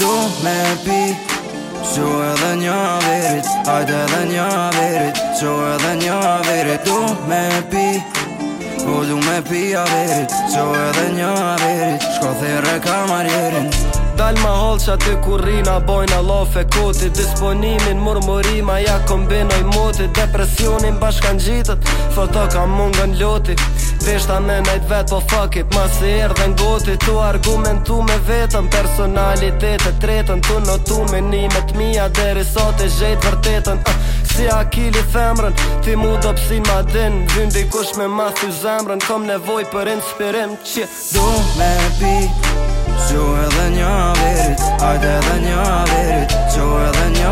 Do me pi Su edhe një verit Ajde edhe një verit Su edhe një verit Do me pi Po du me pi a verit Su edhe një verit Shko thire ka marjerin Dal ma hol qa ty ku rina bojn a koti Disponimin murmurima ja kombinoj moti Depresionin bashkan gjitët Foto ka mungën loti veshta me nejt vet po fuck it Ma se erë dhe tu argumentu me vetën Personalitetet tretën tu notu me nimet mija Deri sot e gjejt vërtetën uh, Si akili femrën, ti mu do pësi ma din Vyndi kush me ma thy zemrën, kom nevoj për inspirim që Do me pi, qo edhe një verit, ajde edhe një verit, qo edhe një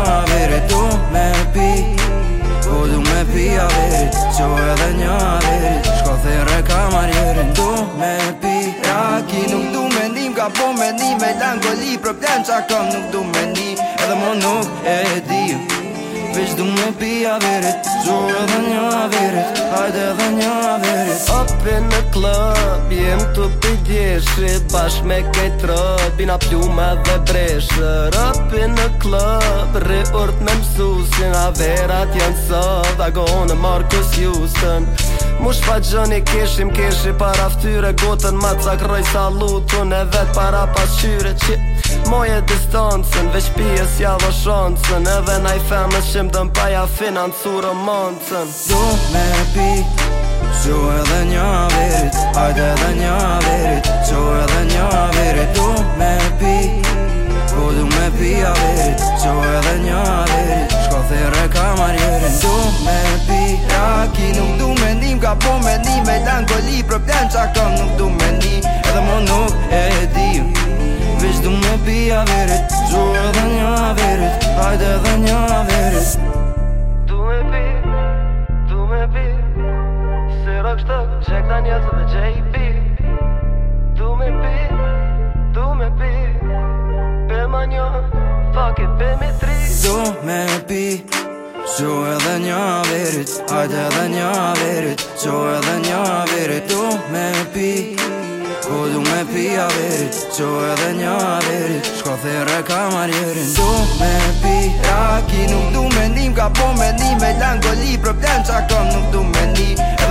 qa po me ni Me lanë goli problem qa kam nuk du me ni Edhe mo nuk e di Vesh du mu pi avirit Gjo edhe një avirit Hajde edhe një avirit mes Up in the club, jem të pëjdeshit Bash me këjtë rëp, i na pjume dhe breshër Up in the club, rri urt me mësusin A verat janë sëv, a gohën Markus Marcus Houston Mu shpa gjëni keshim, keshim para ftyre Gotën ma cakroj salutun e vet para pasqyre Qi moj e distancën, veç pjes ja dhe shancën Edhe na i femës që më dëmpaja financu romancën Do me pi Qo edhe një virit, hajde edhe një virit Qo edhe një virit, du me pi Po du me pi a virit, qo edhe një virit Shko thire ka marjerin Du me pi, raki nuk du me ndim Ka po me ndim, me lanë këli, problem qa kam nuk du me stuck, stuck Jack Daniels and dhe JB Do me be, du me pi Be ma një, fuck it, me tri Do me Qo edhe një verit Hajde edhe një verit Qo edhe një verit du me pi Po du me pi a verit Qo edhe një verit Shko there ka marjerin Du me pi Raki nuk du me nim Ka po me nim E lango li problem qa kom Nuk du me nim